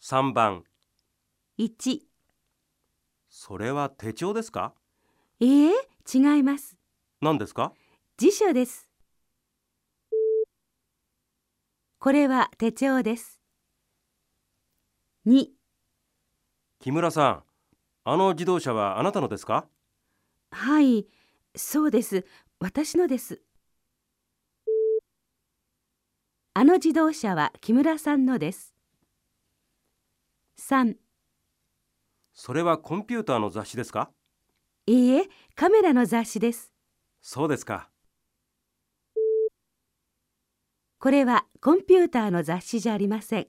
3番1それは手帳ですか？いいえ違います。何ですか？辞書です。これは手帳です。2木村さんあの自動車はあなたのですか？はいそうです。私のです。あの自動車は木村さんのです3それはコンピューターの雑誌ですか？いいえカメラの雑誌です。そうですか。これはコンピューターの雑誌じゃありません